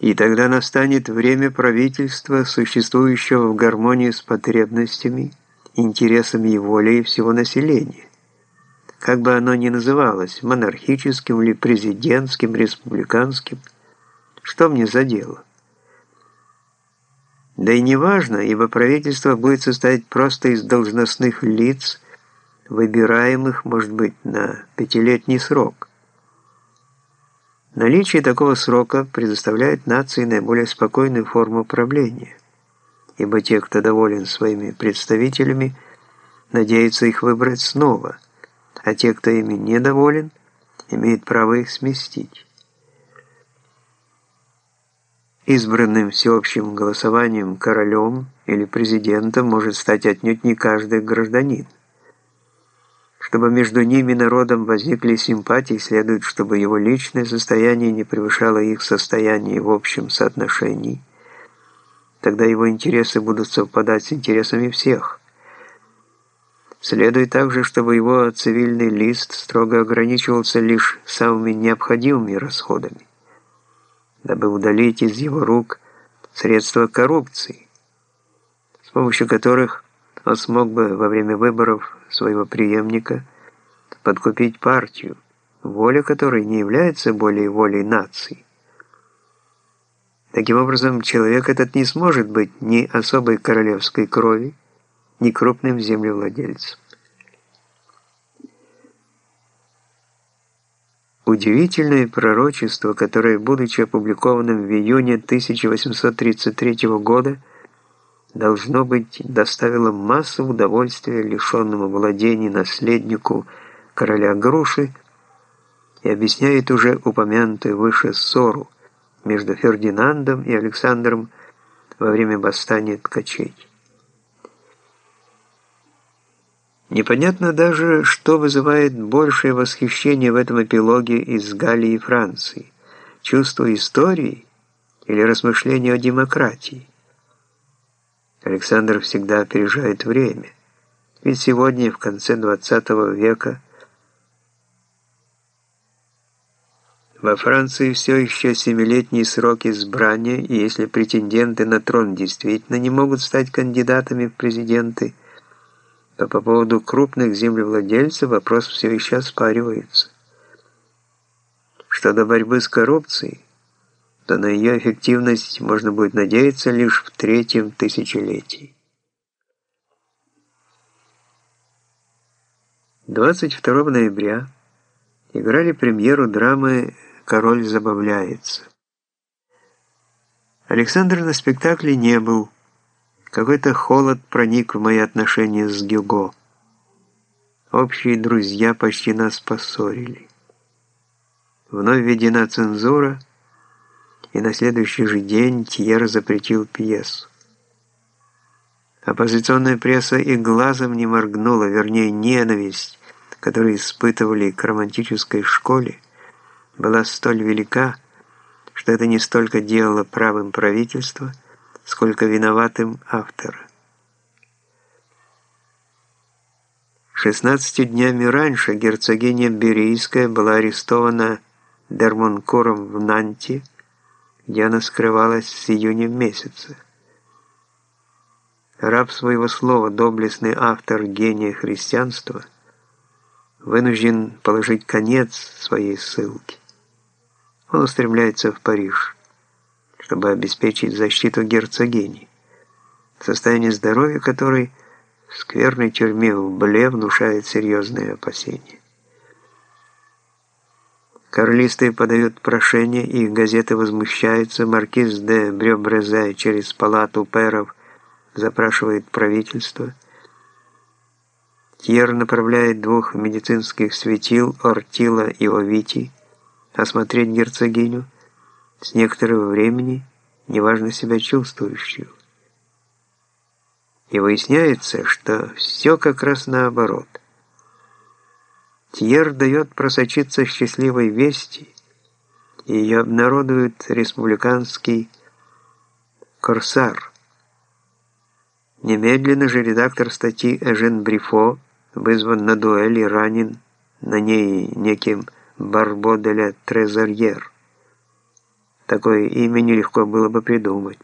И тогда настанет время правительства, существующего в гармонии с потребностями, интересами и волей всего населения. Как бы оно ни называлось, монархическим или президентским, республиканским, что мне за дело? Да и не важно, ибо правительство будет состоять просто из должностных лиц, выбираемых, может быть, на пятилетний срок. Наличие такого срока предоставляет нации наиболее спокойную форму правления, ибо те, кто доволен своими представителями, надеются их выбрать снова, а те, кто ими недоволен, имеют право их сместить. Избранным всеобщим голосованием королем или президентом может стать отнюдь не каждый гражданин. Чтобы между ними народом возникли симпатии, следует, чтобы его личное состояние не превышало их состояние в общем соотношении. Тогда его интересы будут совпадать с интересами всех. Следует также, чтобы его цивильный лист строго ограничивался лишь самыми необходимыми расходами, дабы удалить из его рук средства коррупции, с помощью которых он смог бы во время выборов своего преемника подкупить партию, воля которой не является более волей нации. Таким образом, человек этот не сможет быть ни особой королевской крови, ни крупным землевладельцем. Удивительное пророчество, которое, будучи опубликованным в июне 1833 года, должно быть, доставило массу удовольствия лишенному владений наследнику короля Груши и объясняет уже упомянутую выше ссору между Фердинандом и Александром во время восстания ткачей. Непонятно даже, что вызывает большее восхищение в этом эпилоге из Галлии и Франции – чувство истории или размышления о демократии. Александр всегда опережает время. Ведь сегодня, в конце 20 века, во Франции все еще семилетний срок избрания, и если претенденты на трон действительно не могут стать кандидатами в президенты, то по поводу крупных землевладельцев вопрос все еще оспаривается. Что до борьбы с коррупцией, то на ее эффективность можно будет надеяться лишь в третьем тысячелетии. 22 ноября играли премьеру драмы «Король забавляется». Александр на спектакле не был. Какой-то холод проник в мои отношения с Гюго. Общие друзья почти нас поссорили. Вновь введена цензура – и на следующий же день Тьер запретил пьесу. Оппозиционная пресса и глазом не моргнула, вернее, ненависть, которую испытывали к романтической школе, была столь велика, что это не столько делало правым правительства, сколько виноватым автора. Шестнадцатью днями раньше герцогиня Берийская была арестована Дермонкором в Нанте, где она скрывалась с июня месяца. Раб своего слова, доблестный автор гения христианства, вынужден положить конец своей ссылке. Он устремляется в Париж, чтобы обеспечить защиту герцогини, состояние здоровья которой в скверной тюрьме в Бле внушает серьезные опасения. Карлисты подают прошение, и газеты возмущаются. Маркиз де Брёбрезе через палату пэров запрашивает правительство. Тьер направляет двух медицинских светил, Ортила и Овити, осмотреть герцогиню, с некоторого времени неважно себя чувствующую. И выясняется, что все как раз наоборот – Тьер дает просочиться счастливой вести, и ее обнародует республиканский «Корсар». Немедленно же редактор статьи Эжен Брифо вызван на дуэль и ранен на ней неким Барбо де ла Трезорьер. Такое имя нелегко было бы придумать.